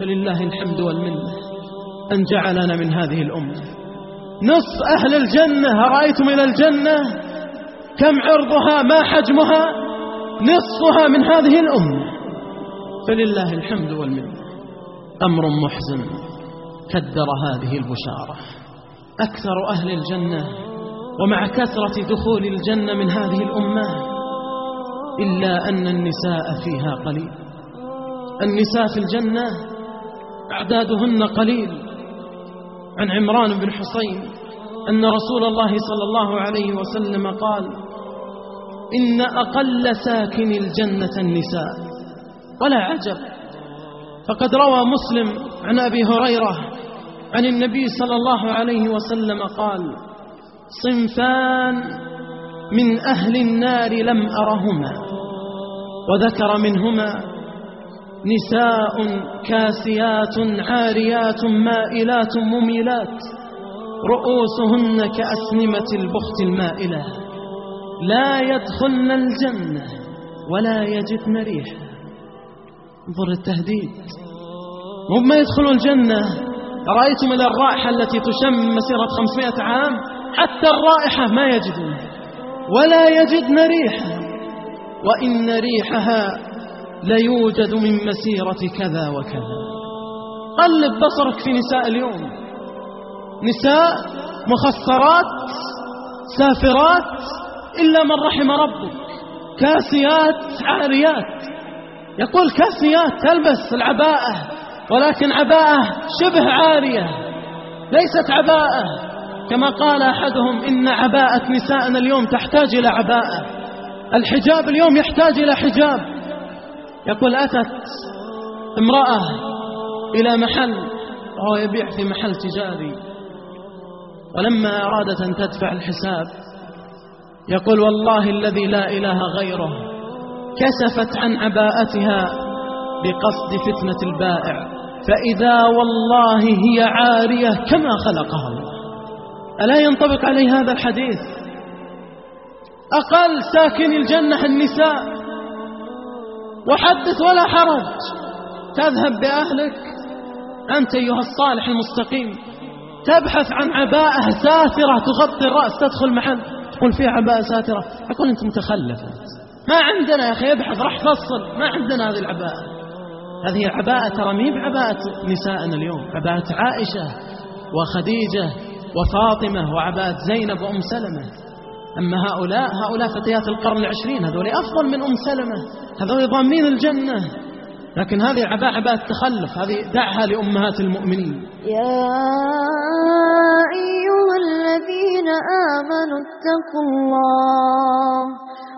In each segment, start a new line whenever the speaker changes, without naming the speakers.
فلله الحمد والمنة أن جعلنا من هذه الأمة. نصف أهل الجنة أرأيتم إلى الجنة؟ كم عرضها؟ ما حجمها؟ نصفها من هذه الأمة. فلله الحمد والمنة. أمر محزن كدر هذه البشارة. أكثر أهل الجنة ومع كثرة دخول الجنة من هذه الأمة إلا أن النساء فيها قليل. النساء في الجنة أعدادهن قليل. عن عمران بن حسين أن رسول الله صلى الله عليه وسلم قال إن أقل ساكن الجنة النساء. ولا عجب. فقد روى مسلم عن أبي هريرة عن النبي صلى الله عليه وسلم قال صنفان من أهل النار لم أرهما وذكر منهما نساء كاسيات عاريات مائلات مميلات رؤوسهن كأسنمة البخت المائلة. لا يدخلن الجنة ولا يجدن ريحا. انظر التهديد هم ما يدخلون الجنة. رأيتم إلى الرائحة التي تشم مسيرة خمسمائة عام؟ حتى الرائحة ما يجدون ولا يجدن ريحا. وإن ريحها ليوجد من مسيرة كذا وكذا. قلب بصرك في نساء اليوم. نساء مخصرات سافرات إلا من رحم ربك. كاسيات عاريات. يقول كاسيات تلبس العباءة ولكن عباءة شبه عارية. ليست عباءة. كما قال أحدهم إن عباءة نسائنا اليوم تحتاج إلى عباءة. الحجاب اليوم يحتاج إلى حجاب. يقول أتت امرأة إلى محل وهو يبيع في محل تجاري. ولما أرادت أن تدفع الحساب يقول والله الذي لا إله غيره كشفت عن عباءتها بقصد فتنة البائع. فإذا والله هي عارية كما خلقها الله. ألا ينطبق عليه هذا الحديث؟ أقل ساكن الجنة النساء. وحدث ولا حرج. تذهب بأهلك. أنت أيها الصالح المستقيم. تبحث عن عباءة ساترة تغطي الرأس تدخل محل. تقول فيها عباءة ساترة. أقول أنت متخلف ما عندنا يا أخي ابحث راح فصل. ما عندنا هذه العباءة. هذه العباءة ترى مي بعباءة نسائنا اليوم؟ عباءة عائشة وخديجة وفاطمة وعباءة زينب وأم سلمة. أما هؤلاء هؤلاء فتيات القرن العشرين هذول أفضل من أم سلمة هذول ضامنين الجنة. لكن هذه عباء عباء التخلف هذه دعها لأمهات المؤمنين.
يا أيها الذين آمنوا اتقوا الله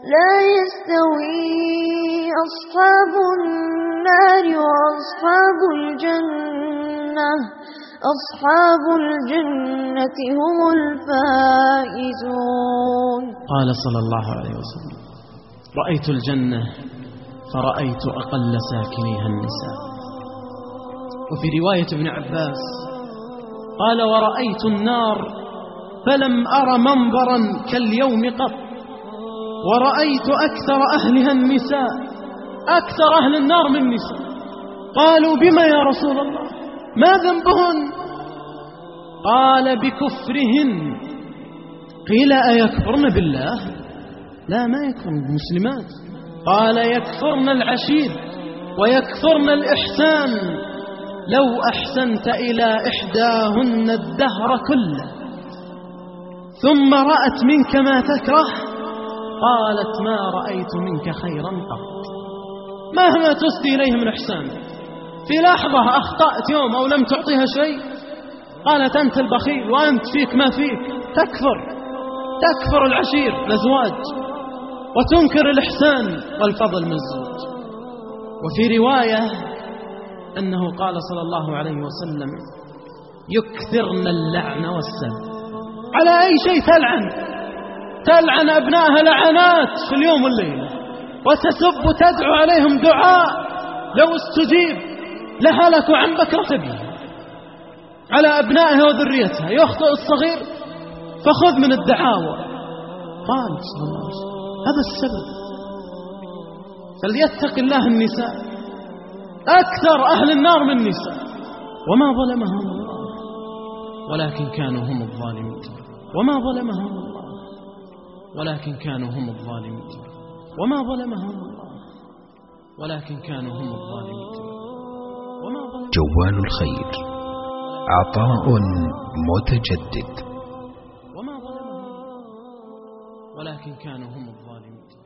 لا يستوي أصحاب النار وأصحاب الجنة. أصحاب الجنة هم الفائزون.
قال صلى الله عليه وسلم رأيت الجنة فرأيت أقل ساكنيها النساء. وفي رواية ابن عباس قال ورأيت النار فلم أر منظرا كاليوم قط. ورأيت أكثر أهلها النساء أكثر أهل النار من نساء قالوا بما يا رسول الله؟ ما ذنبهن؟ قال بكفرهن. قيل أيكفرن بالله؟ لا ما يكفرن المسلمات. قال يكفرن العشير ويكفرن الإحسان. لو أحسنت إلى إحداهن الدهر كله ثم رأت منك ما تكره قالت ما رأيت منك خيرا قط. مهما تسدي إليه من إحسان. في لحظة أخطأت يوم أو لم تعطيها شيء. قالت أنت البخيل وأنت فيك ما فيك. تكفر. تكفر العشير الأزواج وتنكر الإحسان والفضل من الزوج وفي رواية أنه قال صلى الله عليه وسلم يكثرن اللعن والسب على أي شيء تلعن؟ تلعن أبنائها لعنات في اليوم والليلة وتسب وتدعو عليهم دعاء لو استجيب لهلكوا عن بكرة أبيه على أبنائها وذريتها يخطئ الصغير فخذ من الدعاوى. قال صلى الله عليه وسلم هذا السبب. فليتق الله النساء أكثر أهل النار من النساء. وما ظلمهم الله ولكن كانوا هم الظالمين وما ظلمهم الله. ولكن كانوا هم الظالمين. وما ظلمهم الله ولكن كانوا هم الظالمين.
جوال الخير. عطاء متجدد.
وما ظلمهم ولكن كانوا هم الظالمين.